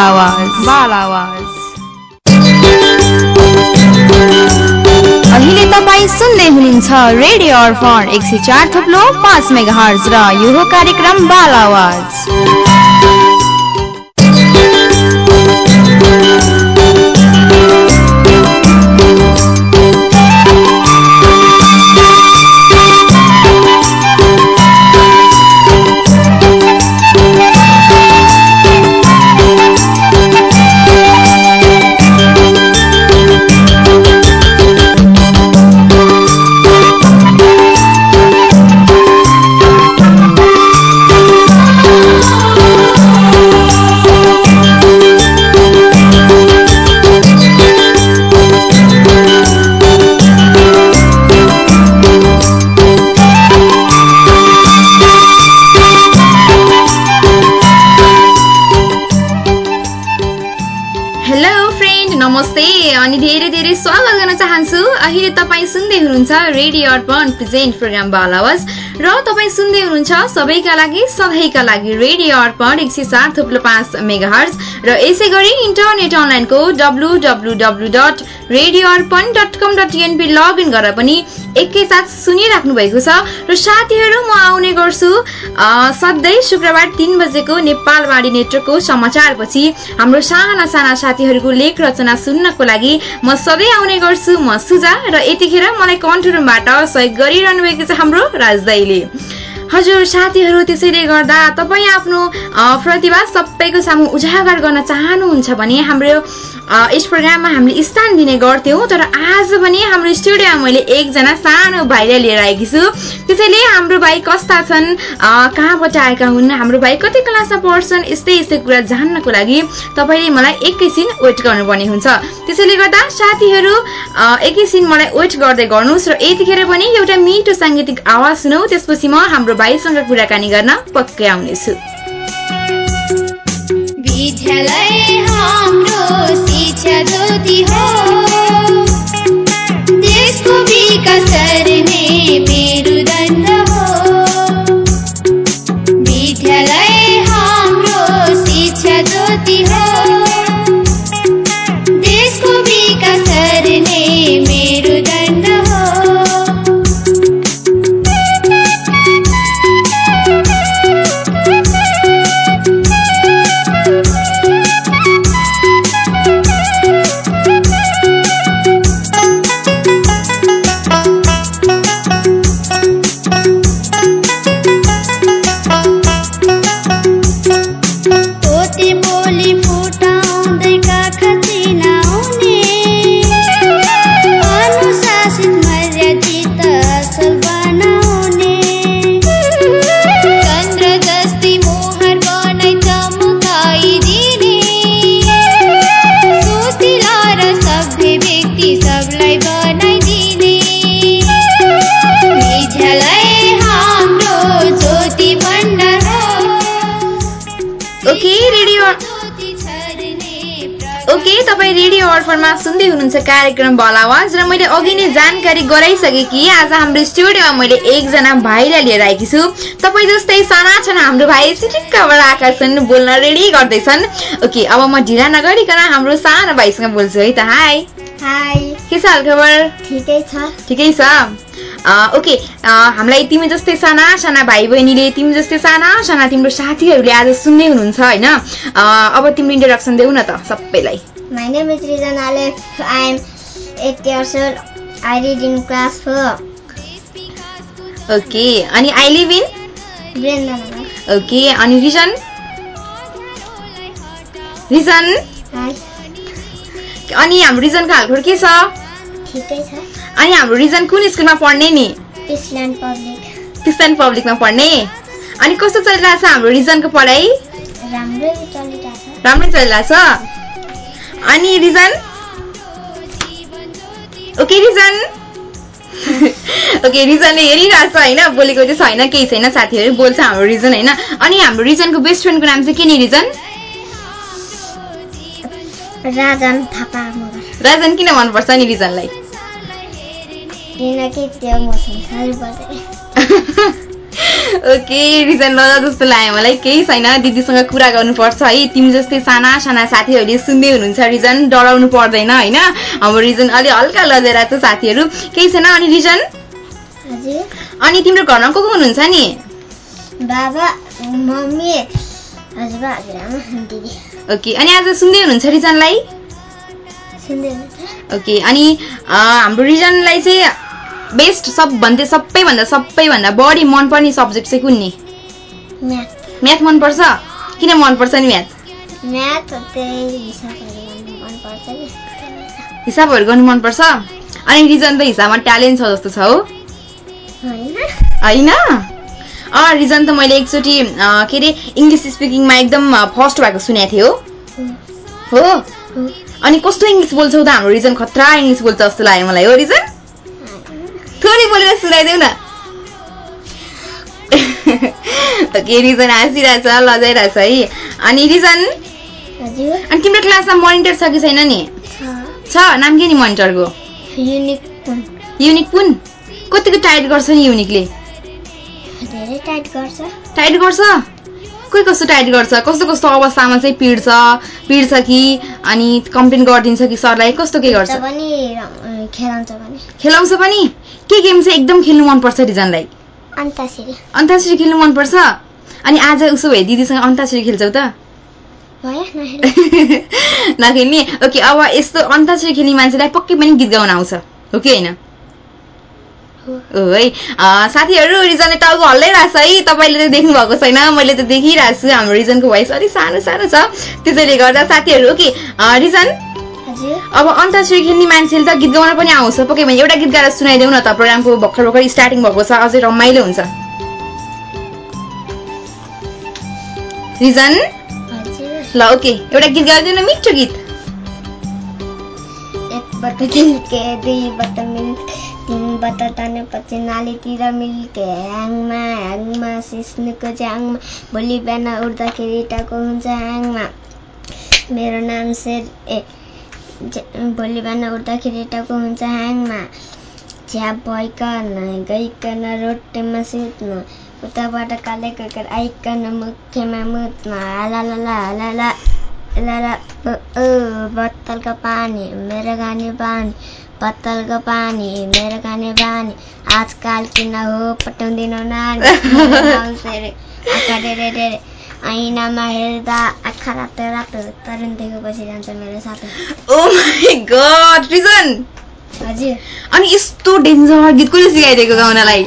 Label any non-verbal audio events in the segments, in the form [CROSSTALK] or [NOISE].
आवाज आवाज अहिले तपाईँ सुन्दै हुनुहुन्छ रेडियो अर्पण एक सय चार थुप्लो पाँच मेगा हर्ज र यो कार्यक्रम बाल आवाज तपाईँ सुन्दै हुनुहुन्छ रेडियो अर्पण प्रेजेन्ट प्रोग्राम बाल आवाज र तपाईँ सुन्दै हुनुहुन्छ सबैका लागि सधैँका लागि रेडियो अर्पण एक सय सात थुप्लो पाँच मेगा र यसै गरी इन्टरनेट अनलाइनको W W W dot radio Arpan dot com dot NP login गरेर पनि एकैसाथ सुनिराख्नु भएको छ। र साथीहरू म आउने गर्छु। सधैँ शुक्रबार तिन बजेको नेपालवाणी नेटवर्कको समाचारपछि हाम्रो साना साना साथीहरूको लेख रचना सुन्नको लागि म सधैँ आउने गर्छु म सुजा र यतिखेर मलाई कन्ट्रोल रुमबाट सहयोग गरिरहनु भएको छ हाम्रो राजदाईले। हजुर साथीहरू त्यसैले गर्दा तपाईँ आफ्नो प्रतिभा सबैको सामु उजागर गर्न चाहनुहुन्छ भने हाम्रो यस प्रोग्राममा हामीले स्थान दिने गर्थ्यौँ तर आज पनि हाम्रो स्टुडियोमा मैले एकजना सानो भाइलाई लिएर आएकी छु। त्यसैले हाम्रो भाइ कस्ता छन् कहाँबाट आएका हुन् हाम्रो भाइ कति क्लासमा पढ्छन् यस्तै यस्तै कुरा जान्नको लागि तपाईँले मलाई एकैछिन वेट गर्नुपर्ने हुन्छ। त्यसैले गर्दा साथीहरू एकैछिन मलाई वेट गर्दै गर्नुहोस् र यतिखेर पनि एउटा मिठो साङ्गीतिक आवाज सुनौ त्यसपछि म हाम्रो भाइसँग कुराकानी गर्न पक्कै आउनेछु। विकास गर्ने मेरुदण्ड रेडियो अर्फरमा सुन्दै हुनुहुन्छ कार्यक्रम बल आवाज र मैले अघि नै जानकारी गराइसकेँ कि आज हाम्रो स्टुडियोमा मैले एकजना भाइलाई लिएर आएकी छु। तपाईँ जस्तै साना छन् हाम्रो भाइ चिटिक्कबाट आएका छन् बोल्न रेडी गर्दैछन्। ओके अब म ढिला नगरिकन हाम्रो सानो भाइसँग बोल्छु है त। हाई। हाई। के छ हालखबर? ठिकै छ। ठिकै छ। ओके हामीलाई तिमी जस्तै साना साना भाइ बहिनीले तिमी जस्तै साना साना तिम्रो साथीहरूले आज सुन्दै हुनुहुन्छ होइन अब तिम्रो इन्ट्रोडक्सन देऊ न त सबैलाई My name is Rizan Alef. I am 8 years old. I read in class 4. Okay अनि I live in Brendan. Okay अनि रिजन रिजन Hi. अनि हाम्रो रिजनको हालखबर के छ ठिकै छ अनि हाम्रो रिजन कुन स्कुलमा पढ्ने नि? क्रिस्चियन पब्लिकमा पढ्ने? अनि कस्तो चलिरहेछ हाम्रो रिजनको पढाइ? राम्रै चलिरहेछ राम्रै चलिरहेछ अनि रिजन ओके रिजन ओके रिजनले हेरिरहेछ होइन? बोलेको चाहिँ छैन केही छैन साथीहरू बोल्छ हाम्रो रिजन होइन? अनि हाम्रो रिजनको बेस्ट फ्रेन्डको नाम चाहिँ के नि रिजन राजन थापा राजन किन मनपर्छ नि रिजनलाई किनकि त्यो मसँग साह्रै बजाए ओके रिजन लजा जस्तो लाग्यो मलाई। केही छैन दिदीसँग कुरा गर्नुपर्छ है। तिमी जस्तै साना साना साथीहरूले सुन्दै हुनुहुन्छ रिजन डराउनु पर्दैन होइन? हाम्रो रिजन अलि हल्का लजेर छ साथीहरू। केही छैन? अनि रिजन अनि तिम्रो घरमा को को हुनुहुन्छ नि? बाबा मम्मी हजुरबा हजुरआमा दिदी। ओके अनि आज सुन्दै हुनुहुन्छ रिजनलाई ओके अनि हाम्रो रिजनलाई चाहिँ बेस्ट सबभन्दा सबैभन्दा सबैभन्दा बढी मनपर्ने सब्जेक्ट चाहिँ कुन नि? म्याथ मनपर्छ? किन मनपर्छ नि म्याथ हिसाबहरू गर्नु मनपर्छ अनि रिजन त हिसाबमा ट्यालेन्ट छ जस्तो छ हो। होइन। अँ रिजन त मैले एकचोटि के अरे इङ्ग्लिस स्पिकिङमा एकदम फर्स्ट भएको सुनेको थिएँ हो। हो? अनि कस्तो इङ्ग्लिस बोल्छौ त हाम्रो रिजन खतरा इङ्ग्लिस बोल्छ जस्तो लाग्यो मलाई हो रिजन थोरै बोलेर सुनाइदेऊ न ओके रिजन हाँसिरहेछ लजाइरहेछ है अनि रिजन अनि तिम्रो क्लासमा मोनिटर छ कि छैन नि छ नाम के नि मोनिटरको युनिक कुन कतिको टाइट गर्छ नि युनिकले टाइट गर्छ टाइट गर्छ कोही कस्तो टाइट गर्छ कस्तो कस्तो अवस्थामा चाहिँ पिड्छ पिड्छ कि अनि कम्प्लेन गरिदिन्छ कि सरलाई कस्तो के गर्छ पनि खेलाउँछ पनि के गेम चाहिँ एकदम खेल्नु मनपर्छ रिजनलाई? अन्तासिरी अन्ताक्षरी खेल्नु मनपर्छ? अनि आज उसो भए दिदीसँग अन्ताक्षरी खेल्छौ त? [LAUGHS] नखेल्ने? ओके अब यस्तो अन्ताक्षरी खेल्ने मान्छेलाई पक्कै पनि गीत गाउन आउँछ। हो कि होइन? हो। हो। साथीहरू रिजनले टाउको हल्लाइरहेछ है। तपाईँले त देख्नु भएको छैन। मैले त देखिरहेको छु हाम्रो रिजनको भोइस अलिक सानो सानो छ। त्यसैले गर्दा साथीहरू ओके। रिजन? अब अन्ताक्षरी खेल्ने मान्छेले त गीत गाउन पनि आउँछ। पक्कै पनि एउटा गीत गाएर सुनाइदेऊ न त। प्रोग्रामको भर्खर भर्खर स्टार्टिङ भएको छ। अझै रमाइलो हुन्छ। रिजन? ल ओके। एउटा गीत गाइदिनु न मिठो गीत। एक बट मिल्के दुई बट मिल तिन बट तानेपछि नालीतिर मिल्के ह्याङमा ह्याङमा सिस्नुको ज्याङमा भोलि बिहान उठ्दाखेरि टाको हुन्छ ह्याङमा। मेरो नाम शेर ए भोलि बिहान उठ्दाखेरि टाको हुन्छ ह्याङमा। चिया भइकन गइकन रोटीमा सुत्नु उताबाट काले कुकुर आइकन मुखमा मुत्नु हालाला हालाला ओ बोतलको पानी मेरो खाने बानी बोतलको पानी मेरो खाने बानी। आजकाल किन हो पठाउँदिनौ नानी? [LAUGHS] ऐनामा हेर्दा आँखा रातो रातो तरुण देखेपछि जान्छ मेरो साथी ओ माई गड रिजन हजुर अनि यस्तो डेन्जर गीत कसले सिकाइदिएको गाउनलाई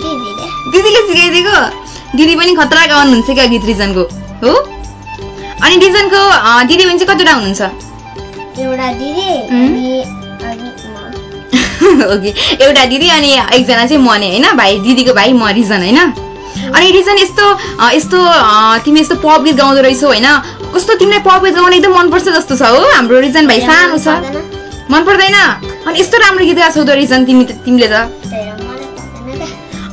दिदीले दिदीले सिकाइदिएको दिदी पनि खतरा गाउनुहुन्छ क्या गीत रिजनको हो अनि रिजनको दिदी पनि चाहिँ कतिवटा हुनुहुन्छ एउटा दिदी ओके एउटा दिदी अनि एकजना चाहिँ म नै होइन भाइ दिदीको भाइ म रिजन होइन अनि रिजन यस्तो यस्तो तिमी यस्तो पप गीत गाउँदो रहेछौ होइन कस्तो तिमीलाई पप गीत गाउन एकदम मनपर्छ जस्तो छ हो हाम्रो रिजन भाइ सानो छ? मन पर्दैन अनि यस्तो राम्रो गीत गाएको छौ त रिजन तिमी त- तिमीले त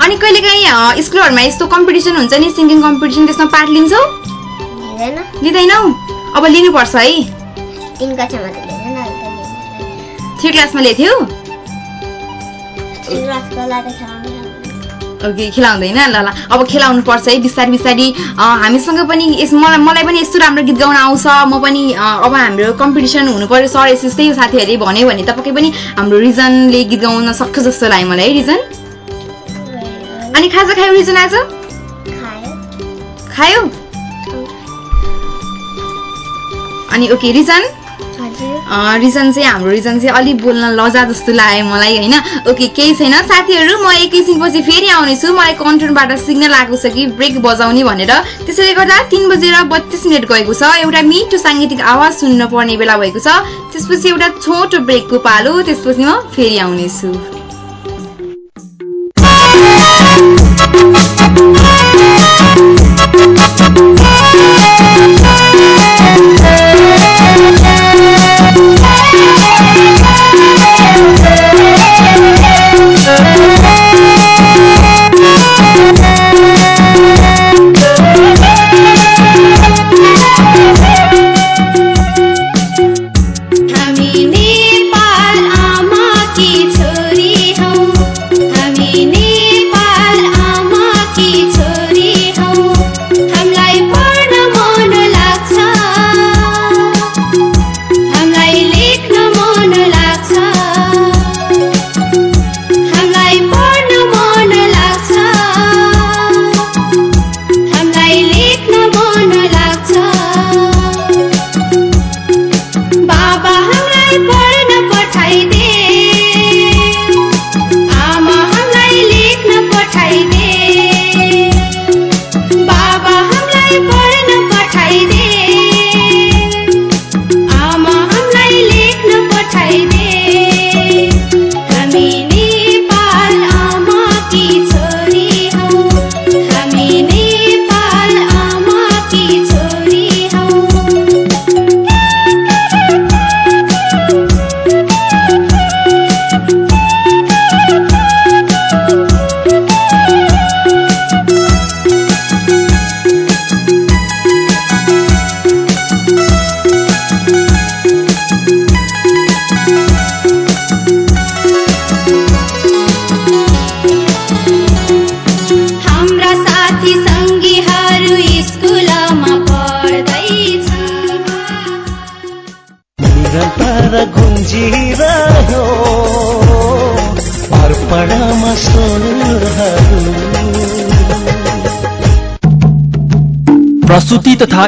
अनि कहिलेकाहीँ स्कुलहरूमा यस्तो कम्पिटिसन हुन्छ नि सिङ्गिङ कम्पिटिसन त्यसमा पार्ट लिन्छौ? लिँदैन। अब लिनुपर्छ है। थ्री क्लासमा लिएको थियौ? ओके खेलाउँदैन ल ल। अब खेलाउनु पर्छ है बिस्तारै बिस्तारै। हामीसँग पनि यस मलाई मलाई पनि यस्तो राम्रो गीत गाउन आउँछ। म पनि अब हाम्रो कम्पिटिसन हुनु पर्यो सर यस यस्तै साथीहरूले भन्यो भने त पक्कै पनि हाम्रो रिजनले गीत गाउन सक्छ जस्तो लाग्यो मलाई है रिजन। अनि खाजा खायो रिजन आज? खायो? अनि ओके रिजन? रिजन चाहिँ हाम्रो रिजन चाहिँ अलिक बोल्न लजा जस्तो लाग्यो मलाई होइन? ओके केही छैन। साथीहरू म एकैछिनपछि फेरि आउनेछु। मलाई कन्ट्रोलबाट सिग्नल आएको छ कि ब्रेक बजाउने भनेर। त्यसैले गर्दा तिन बजेर बत्तिस मिनट गएको छ। एउटा मिठो साङ्गीतिक आवाज सुन्न पर्ने बेला भएको छ। त्यसपछि एउटा छोटो ब्रेकको पालो। त्यसपछि म फेरि आउनेछु। तथा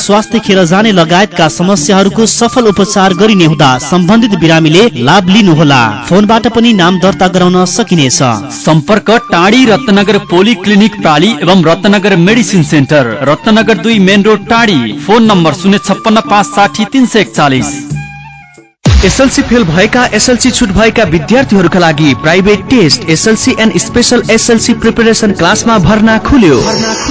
स्वास्थ्य खेर जाने लगायतका समस्याहरूको सफल उपचार गरिने हुँदा सम्बन्धित बिरामीले लाभ लिनुहोला। फोनबाट पनि नाम दर्ता गराउन सकिनेछ। सम्पर्क टाढी रत्नगर पोली क्लिनिक प्राली एवं रत्नगर मेडिसिन सेन्टर रत्नगर दुई main road Tadhi phone number शून्य छप्पन्न पाँच साठी तिन सय एकचालिस। एसएलसी फेल भएका एसएलसी छुट भएका विद्यार्थीहरूका लागि private test SLC and special SLC preparation क्लासमा भर्ना खुल्यो।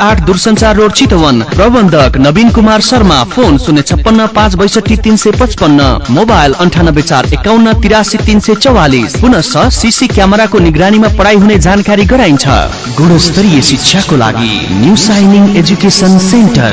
आठ दूरसञ्चार रोड चितवन। प्रबन्धक नवीन कुमार शर्मा फोन शून्य छप्पन्न पाँच बैसठी तिन सय पचपन्न। मोबाइल अन्ठानब्बे चार एकाउन्न तिरासी तिन सय चौवालिस। पुनश सिसी क्यामेराको निगरानीमा पढाइ हुने जानकारी गराइन्छ। गुणस्तरीय शिक्षाको लागि न्यू साइनिङ एजुकेसन सेन्टर।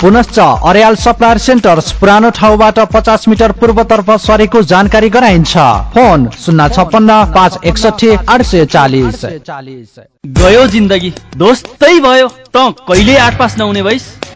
पुनश्च अर्याल सप्लायर सेन्टर्स पुरानो ठाउँबाट पचास मिटर पूर्वतर्फ सरेको जानकारी गराइन्छ। फोन शून्य छप्पन्न पाँच एकसठी आठ सय चालिस। गयो जिन्दगी। दोस्तै भयो। त कहिले आठ पास नहुने भइस?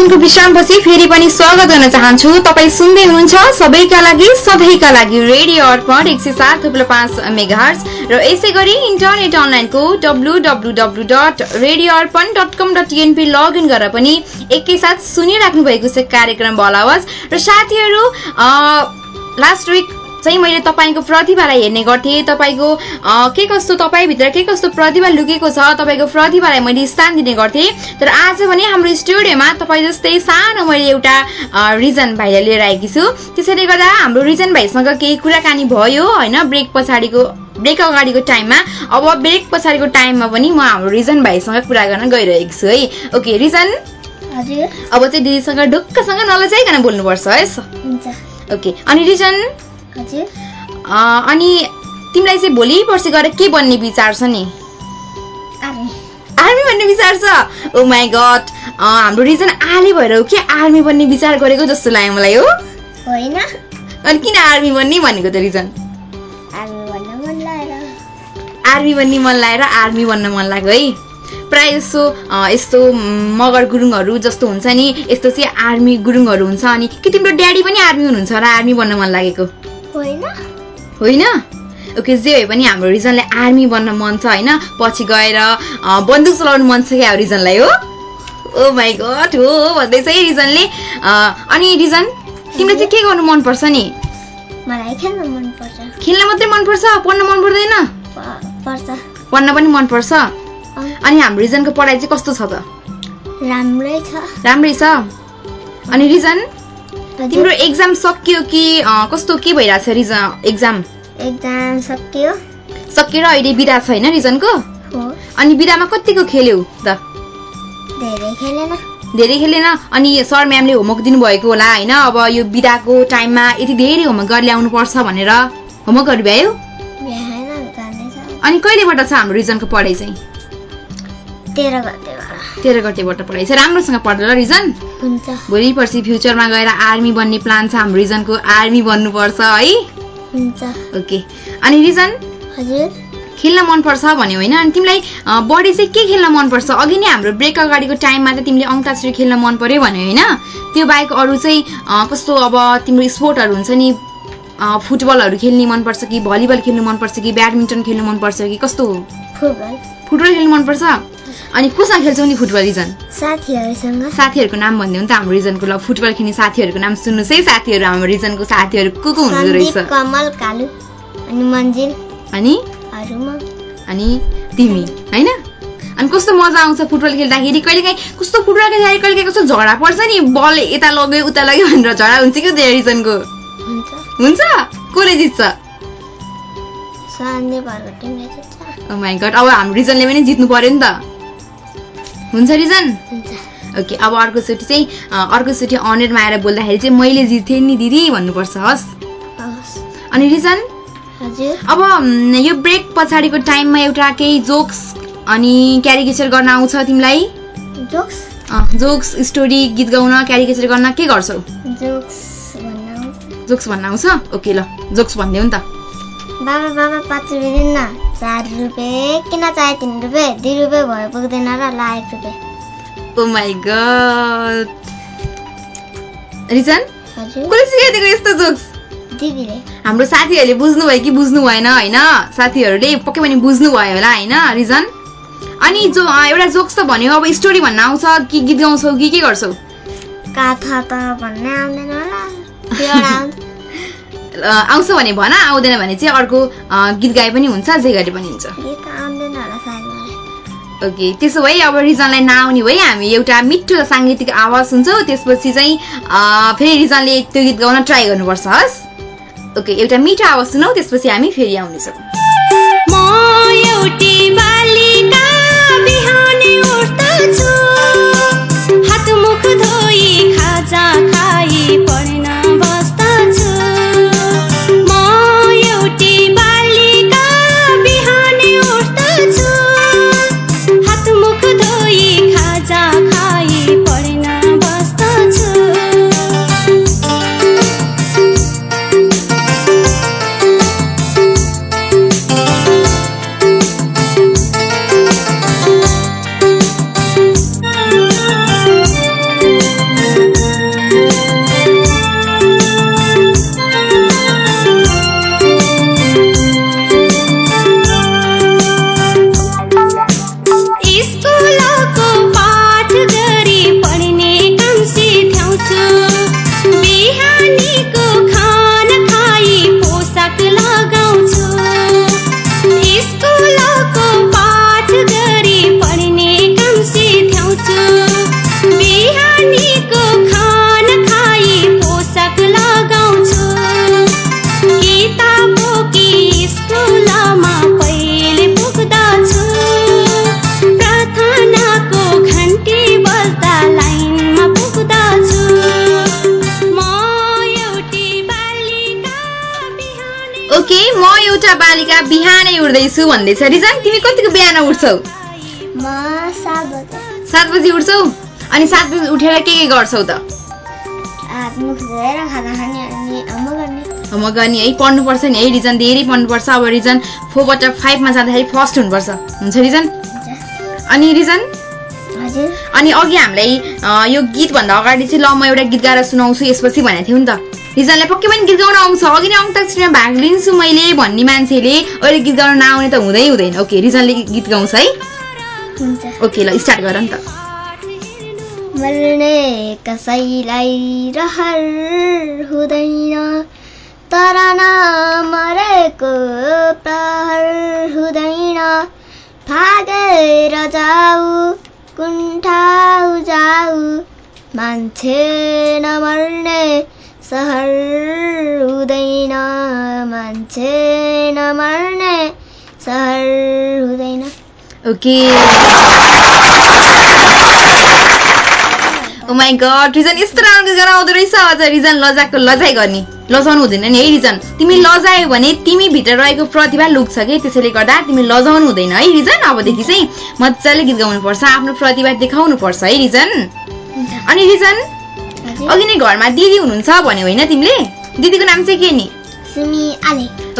एकैछिनको विश्रामपछि फेरि पनि स्वागत गर्न चाहन्छु। तपाईँ सुन्दै हुनुहुन्छ सबैका लागि सधैँका लागि रेडियो अर्पण एक सय सात थुप्रो पाँच मेगाहर्स र यसै गरी इन्टरनेट अनलाइनको W W W dot radio Arpan dot com dot NP login गरेर पनि एकैसाथ सुनिराख्नु भएको छ कार्यक्रम बल आवाज र साथीहरू लास्ट विक चाहिँ मैले तपाईँको प्रतिभालाई हेर्ने गर्थेँ। तपाईँको के कस्तो तपाईँभित्र के कस्तो प्रतिभा लुकेको छ तपाईँको प्रतिभालाई मैले स्थान दिने गर्थेँ। तर आज भने हाम्रो स्टुडियोमा तपाईँ जस्तै सानो मैले एउटा रिजन भाइलाई लिएर आएकी छु। त्यसैले गर्दा हाम्रो रिजन भाइसँग केही कुराकानी भयो होइन ब्रेक पछाडिको ब्रेक अगाडिको टाइममा। अब ब्रेक पछाडिको टाइममा पनि म हाम्रो रिजन भाइसँग कुरा गर्न गइरहेको छु है। ओके रिजन? अब चाहिँ दिदीसँग ढुक्कसँग नलजाइकन बोल्नुपर्छ है। ओके अनि रिजन? अनि तिमीलाई चाहिँ भोलि पर्सि गएर के बन्ने विचार छ नि? आर्मी। बन्ने विचार छ? ओ माई गड हाम्रो रिजन आर्मी भएर हो कि आर्मी बन्ने विचार गरेको जस्तो लाग्यो मलाई हो। होइन। अनि किन आर्मी बन्ने भनेको त रिजन? आर्मी बन्ने मन लागेर। आर्मी बन्न मन लाग्यो है। प्रायः जसो यस्तो मगर गुरुङहरू जस्तो हुन्छ नि यस्तो चाहिँ आर्मी गुरुङहरू हुन्छ अनि कि तिम्रो ड्याडी पनि आर्मी हुनुहुन्छ र आर्मी बन्न मन लागेको। होइन? ओके जे भए पनि हाम्रो रिजनलाई आर्मी बन्न मन छ होइन? पछि गएर बन्दुक चलाउनु मन छ क्या रिजनलाई हो? ओ माई गड हो भन्दैछ है रिजनले अनि रिजन तिमीलाई चाहिँ के गर्नु मनपर्छ नि? मलाई खेल्न मनपर्छ। खेल्न मात्रै मनपर्छ पढ्न मन पर्दैन? पढ्न पनि मनपर्छ? अनि हाम्रो रिजनको पढाइ चाहिँ कस्तो छ त? राम्रै छ। राम्रै छ? अनि रिजन तिम्रो एक्जाम सकियो कि कस्तो के भइरहेछ रिजन एक्जाम एक्जाम सकियो। सकिएर अहिले बिदा छ होइन रिजनको अनि बिदामा कतिको खेल्यौ त? धेरै खेलेन। धेरै खेलेन। अनि सर म्यामले होमवर्क दिनुभएको होला होइन? अब यो बिदाको टाइममा यति धेरै होमवर्क गरेर ल्याउनु पर्छ भनेर होमवर्कहरू भ्यायो? अनि कहिलेबाट छ हाम्रो रिजनको पढाइ चाहिँ? तेह्र गतेबाट तेह्र गतेबाट पढाइ छ। राम्रोसँग पढ ल रिजन। भोलि पर्सि फ्युचरमा गएर आर्मी बन्ने प्लान छ। हाम्रो रिजनको आर्मी बन्नुपर्छ है? ओके। अनि रिजन? हजुर। खेल्न मनपर्छ भन्यो होइन? अनि तिमीलाई बढी चाहिँ के खेल्न मनपर्छ? अघि नै हाम्रो ब्रेक अगाडिको टाइममा त तिमीले अङ्ताक्षरी खेल्न मन पर्यो भन्यो होइन? त्यो बाहेक अरू चाहिँ कस्तो अब तिम्रो स्पोर्टहरू हुन्छ नि फुटबलहरू खेल्ने मनपर्छ कि भलिबल खेल्नु मनपर्छ कि ब्याडमिन्टन खेल्नु मनपर्छ कि कस्तो फुटबल। फुटबल खेल्नु मनपर्छ? अनि कोसँग खेल्छौ नि फुटबल रिजन? साथीहरूसँग। साथीहरूको नाम भनिदिउँ त हाम्रो रिजनको ल फुटबल खेल्ने साथीहरूको नाम सुन्नुहोस् है साथीहरू हाम्रो रिजनको साथीहरू को को हुनुहुँदो रहेछ? कमल कालु अनि मन्जिल। अनि? अरूमा। अनि तिमी होइन? अनि कस्तो मजा आउँछ फुटबल खेल्दाखेरि? कहिले काहीँ कस्तो फुटबल खेल्दाखेरि कहिले काहीँ कस्तो झगडा पर्छ नि? बल यता लग्यो उता लग्यो भनेर झगडा हुन्छ कि त्यो रिजनको? हुन्छ? कसले जित्छ? गड अब हाम्रो रिजनले पनि जित्नु पर्यो नि त। हुन्छ रिजन? ओके अब अर्कोचोटि चाहिँ अर्कोचोटि अनरमा आएर बोल्दाखेरि चाहिँ मैले जितेँ नि दिदी भन्नुपर्छ हस्। अनि रिजन? अब यो ब्रेक पछाडिको टाइममा एउटा केही जोक्स अनि क्यारिकेचर गर्न आउँछ तिमीलाई? जोक्स? जोक्स स्टोरी गीत गाउन क्यारिकेचर गर्न के गर्छौ? जोक्स। भन्न आउँछ? ओके ल जोक्स भनिदेऊ नि त। बाबा बाबा पाँच रुपियाँ दिन्न चार रुपियाँ किन चाहे तिन रुपियाँ? दुई रुपियाँ भयो पुग्दैन र ला एक रुपियाँ। ओ माई गड रिजन कसले सिकाइदिएको यस्तो जोक्स? हाम्रो साथीहरूले बुझ्नुभयो कि बुझ्नु भएन होइन? साथीहरूले पक्कै पनि बुझ्नुभयो होला होइन? रिजन? अनि जो एउटा जोक्स त भन्यो अब स्टोरी भन्न आउँछ कि गीत गाउँछौ कि के गर्छौ? कथा त भन्नै आउँदैन होला। आउँछ भने भन आउँदैन भने चाहिँ अर्को गीत गाए पनि हुन्छ जे गरे पनि हुन्छ। ओके त्यसो भए अब रिजनलाई नआउने भए हामी एउटा मिठो साङ्गीतिक आवाज सुन्छौँ। त्यसपछि चाहिँ फेरि रिजनले त्यो गीत गाउन ट्राई गर्नुपर्छ हस्। ओके एउटा मिठो आवाज सुनौ त्यसपछि हामी फेरि आउनेछौँ। ओके म एउटा बालिका बिहानै उठ्दैछु भन्दैछ। रिजन तिमी कतिको बिहान उठ्छौ? सात बजे। उठ्छौ? अनि सात बजी उठेर के के गर्छौ त? गर्ने। होमवर्क गर्ने। है पढ्नुपर्छ नि। है रिजन धेरै पढ्नुपर्छ। अब रिजन फोरबाट फाइभमा जाँदाखेरि फर्स्ट हुनुपर्छ। हुन्छ रिजन? अनि रिजन? अनि अघि हामीलाई यो गीतभन्दा अगाडि चाहिँ ल म एउटा गीत गाएर सुनाउँछु यसपछि भनेको थियो नि त। रिजनलाई पक्कै पनि गीत गाउन आउँछ। अघि नै अन्तक्षरीमा भाग लिन्छु मैले भन्ने मान्छेले। अहिले गीत गाउन नआउने त हुँदै हुँदैन। ओके रिजनले गीत गाउँछ है। ओके ल स्टार्ट गर नि त। मर्ने कसैलाई रहर हुँदैन। तर नमरेको प्रहर हुँदैन। भागेर जाऊ। कुन ठाउँ जाऊ मान्छे नमर्ने सहर हुँदैन मान्छे नमर्ने सहर हुँदैन okay oh my god Rijan यस्तो राम्रो आउँदो रहेछ अझ रिजन लजाको लजाइ गर्ने लजाउनु हुँदैन नि। है रिजन तिमी लजायो भने तिमी भित्र रहेको प्रतिभा लुक्छ कि? त्यसैले गर्दा तिमी लजाउनु हुँदैन है रिजन अबदेखि चाहिँ मजाले गीत गाउनुपर्छ आफ्नो प्रतिभा देखाउनु पर्छ है रिजन? अनि रिजन अघि नै घरमा दिदी हुनुहुन्छ भन्यो होइन तिमीले? दिदीको नाम चाहिँ के नि?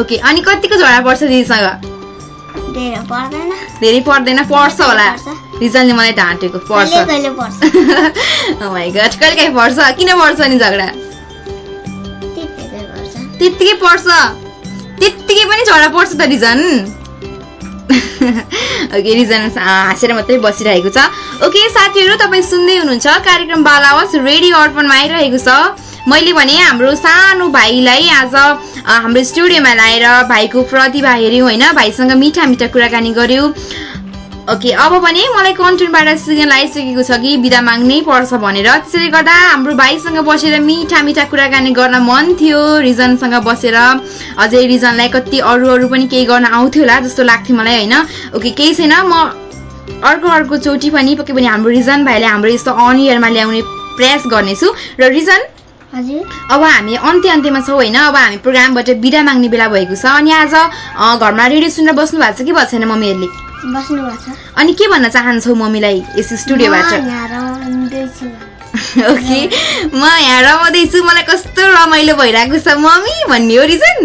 ओके अनि कतिको झगडा पर्छ दिदीसँग? धेरै पर्दैन। पर्छ होला। रिजनले मलाई ढाँटेको पर्छ। कहिले [LAUGHS] कहिले काहीँ पर्छ। किन पर्छ नि झगडा? त्यत्तिकै पर्छ। त्यत्तिकै पनि झगडा पर्छ त रिजन। [LAUGHS] ओके रिजन हाँसेर मात्रै बसिरहेको छ। ओके साथीहरू तपाईँ सुन्दै हुनुहुन्छ कार्यक्रम बाल आवाज रेडियो अर्पणमा आइरहेको छ। मैले भने हाम्रो सानो भाइलाई आज हाम्रो स्टुडियोमा ल्याएर भाइको प्रतिभा हेऱ्यौँ होइन। भाइसँग मिठा मिठा कुराकानी गऱ्यौँ ओके अब भने मलाई कन्टेन्टबाट सिग्नल आइसकेको छ कि बिदा माग्नै पर्छ भनेर। त्यसैले गर्दा हाम्रो भाइसँग बसेर मिठा मिठा कुराकानी गर्न मन थियो रिजनसँग बसेर। अझै रिजनलाई कति अरू अरू पनि केही गर्न आउँथ्यो होला जस्तो लाग्थ्यो मलाई होइन? ओके केही छैन। म अर्को अर्को चोटि पनि पक्कै पनि हाम्रो रिजन भाइले हाम्रो यस्तो अन इयरमा ल्याउने प्रयास गर्नेछु। र रिजन हजुर। अब हामी अन्त्य अन्त्यमा छौँ होइन? अब हामी प्रोग्रामबाट बिदा माग्ने बेला भएको छ। अनि आज घरमा रेडियो सुनेर बस्नु भएको छ कि भएको छैन मम्मीहरूले? अनि के भन्न चाहन्छौ मम्मीलाई यस स्टुडियोबाट? [LAUGHS] ओके। म यहाँ रमाउँदैछु। मलाई कस्तो रमाइलो भइरहेको छ मम्मी भन्ने हो रिजन?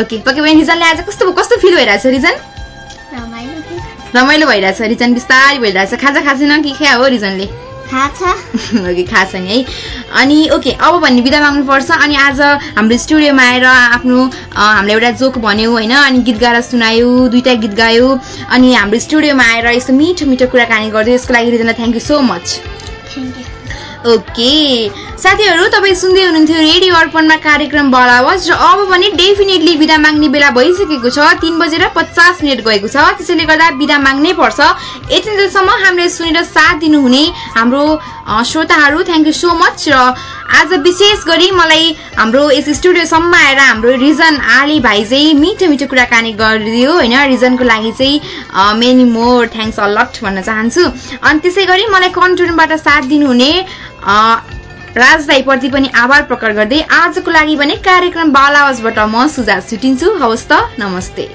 ओके। पक्कै पनि रिजनले आज कस्तो कस्तो फिल भइरहेको छ रिजन? रमाइलो भइरहेछ रिजन बिस्तारै भइरहेछ खाजा खाँदैन कि क्या हो रिजनले? थाहा छ? ओके खास छैन है। अनि ओके अब भन्ने बिदा माग्नुपर्छ। अनि आज हाम्रो स्टुडियोमा आएर आफ्नो अ, हामीलाई एउटा जोक भन्यो होइन? अनि गीत गाएर सुनायो दुईवटा गीत गायो। अनि हाम्रो स्टुडियोमा आएर यस्तो मिठो मिठो कुराकानी गरिदियो यसको लागि रिजनलाई thank you so much thank you okay. साथीहरू तपाईँ सुन्दै हुनुहुन्थ्यो रेडियो अर्पणमा कार्यक्रम बल आवाज र अब भने डेफिनेटली बिदा माग्ने बेला भइसकेको छ। तिन बजेर पचास मिनट गएको छ। त्यसैले गर्दा बिदा माग्नै पर्छ। यतिसम्म हामीलाई सुनेर साथ दिनुहुने हाम्रो श्रोताहरू थ्याङ्क यू सो मच र आज विशेष गरी मलाई हाम्रो यस स्टुडियोसम्म आएर हाम्रो रिजन आली भाइ चाहिँ मिठो मिठो कुराकानी गरिदियो होइन? रिजनको लागि चाहिँ मेनी मोर थ्याङ्क्स अलट भन्न चाहन्छु। अनि त्यसै गरी मलाई कन्ट्रोलबाट साथ दिनुहुने अ, राज दाईप्रति पनि आभार प्रकट गर्दै आजको लागि भने कार्यक्रम बाल आवाजबाट म सुझाव छुटिन्छु। हवस् त नमस्ते।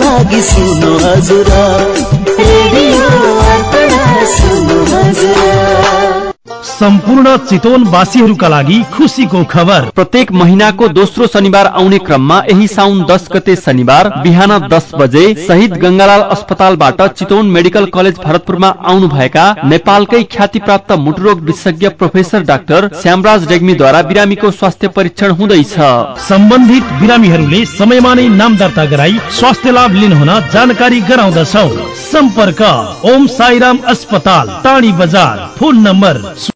लागि सुन्नु हजुर रेडियो सम्पूर्ण चितवन वासीहरूका लागि खुसीको खबर। प्रत्येक महिनाको दोस्रो शनिबार आउने क्रममा यही साउन दस गते शनिबार बिहान दस बजे शहीद गंगालाल अस्पतालबाट चितवन मेडिकल कलेज भरतपुरमा आउनुभएका नेपालकै ख्याति प्राप्त मुटुरोग विशेषज्ञ प्रोफेसर डाक्टर श्यामराज रेग्मीद्वारा बिरामीको स्वास्थ्य परीक्षण हुँदैछ। सम्बन्धित बिरामीहरूले समयमा नै नाम दर्ता गराई स्वास्थ्य लाभ लिनुहुन जानकारी गराउँदछौ। सम्पर्क ओम साईराम अस्पताल टाढी बजार फोन नम्बर